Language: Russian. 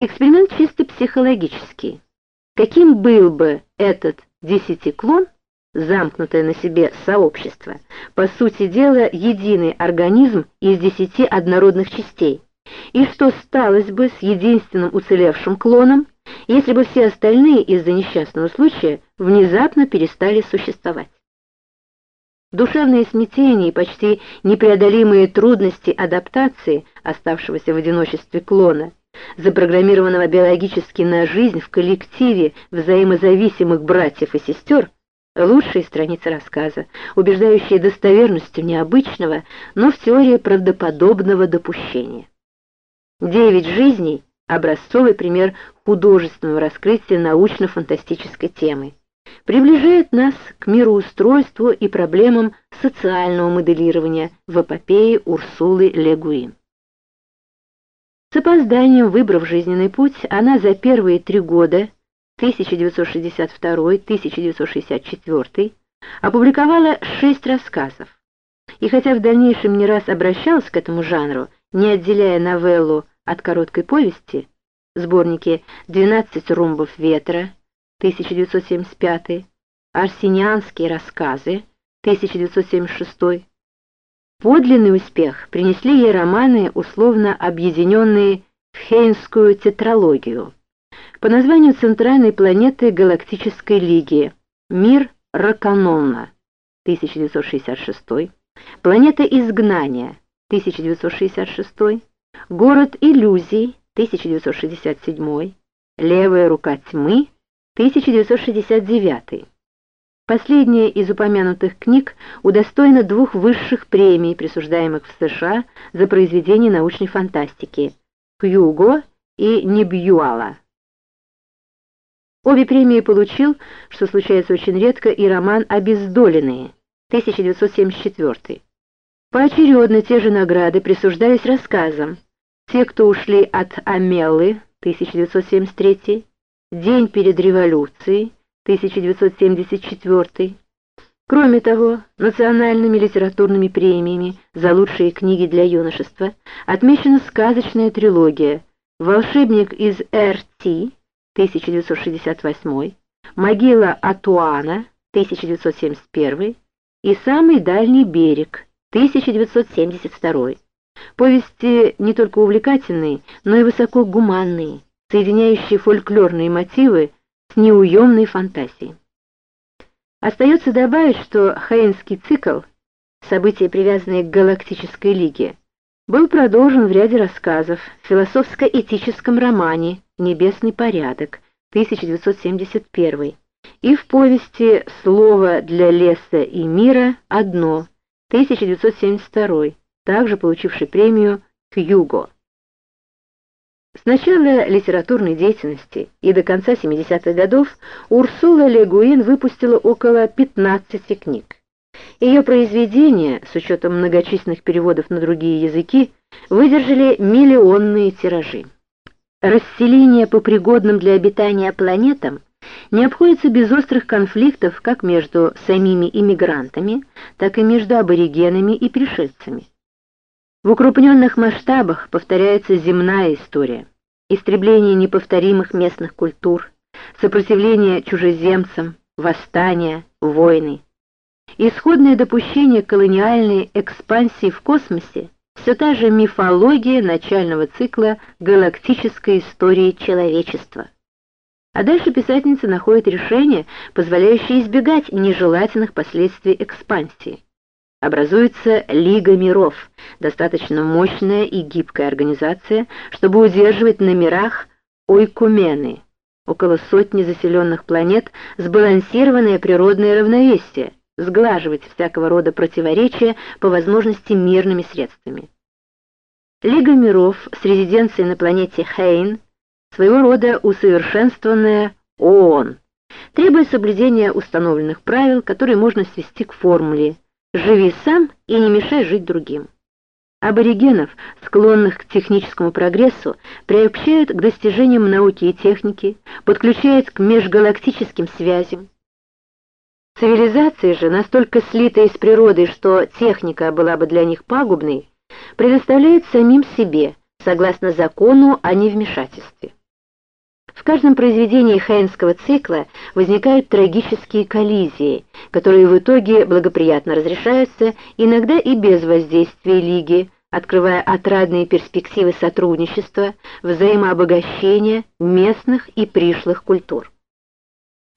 Эксперимент чисто психологический. Каким был бы этот десятиклон, замкнутое на себе сообщество, по сути дела единый организм из десяти однородных частей, и что сталось бы с единственным уцелевшим клоном, если бы все остальные из-за несчастного случая внезапно перестали существовать. Душевные смятения и почти непреодолимые трудности адаптации оставшегося в одиночестве клона, запрограммированного биологически на жизнь в коллективе взаимозависимых братьев и сестер, лучшие страницы рассказа, убеждающие достоверностью необычного, но в теории правдоподобного допущения. Девять жизней — образцовый пример художественного раскрытия научно-фантастической темы приближает нас к мироустройству и проблемам социального моделирования в эпопее Урсулы Легуин. С опозданием выбрав жизненный путь, она за первые три года, 1962-1964, опубликовала шесть рассказов. И хотя в дальнейшем не раз обращалась к этому жанру, не отделяя новеллу от короткой повести, сборники «12 румбов ветра», 1975, «Арсенианские рассказы», 1976, подлинный успех принесли ей романы, условно объединенные в Хейнскую тетралогию. По названию центральной планеты Галактической Лиги «Мир Раканонна» 1966, «Планета изгнания» 1966, «Город иллюзий» 1967, «Левая рука тьмы» 1969. Последняя из упомянутых книг удостоена двух высших премий, присуждаемых в США за произведения научной фантастики «Хьюго» и «Небьюала». Обе премии получил, что случается очень редко, и роман «Обездоленные» 1974. Поочередно те же награды присуждались рассказам «Те, кто ушли от Амеллы» 1973 День перед революцией, 1974. Кроме того, национальными литературными премиями за лучшие книги для юношества отмечена сказочная трилогия «Волшебник из РТ» 1968, «Могила Атуана» 1971 и «Самый дальний берег» 1972. Повести не только увлекательные, но и высоко гуманные соединяющие фольклорные мотивы неуемной фантазией. Остается добавить, что Хейнский цикл, события, привязанные к Галактической Лиге, был продолжен в ряде рассказов в философско-этическом романе «Небесный порядок» 1971 и в повести «Слово для леса и мира. Одно» 1972, также получивший премию «Хьюго». С начала литературной деятельности и до конца 70-х годов Урсула Легуин выпустила около 15 книг. Ее произведения, с учетом многочисленных переводов на другие языки, выдержали миллионные тиражи. Расселение по пригодным для обитания планетам не обходится без острых конфликтов как между самими иммигрантами, так и между аборигенами и пришельцами. В укрупненных масштабах повторяется земная история. Истребление неповторимых местных культур, сопротивление чужеземцам, восстания, войны. Исходное допущение колониальной экспансии в космосе все та же мифология начального цикла галактической истории человечества. А дальше писательница находит решение, позволяющее избегать нежелательных последствий экспансии образуется Лига миров, достаточно мощная и гибкая организация, чтобы удерживать на мирах ойкумены, около сотни заселенных планет, сбалансированное природное равновесие, сглаживать всякого рода противоречия по возможности мирными средствами. Лига миров с резиденцией на планете Хейн, своего рода усовершенствованная ООН, требует соблюдения установленных правил, которые можно свести к формуле – Живи сам и не мешай жить другим. Аборигенов, склонных к техническому прогрессу, приобщают к достижениям науки и техники, подключают к межгалактическим связям. Цивилизации же, настолько слитые с природой, что техника была бы для них пагубной, предоставляют самим себе, согласно закону о невмешательстве. Каждом произведении Хейнского цикла возникают трагические коллизии, которые в итоге благоприятно разрешаются, иногда и без воздействия Лиги, открывая отрадные перспективы сотрудничества, взаимообогащения местных и пришлых культур.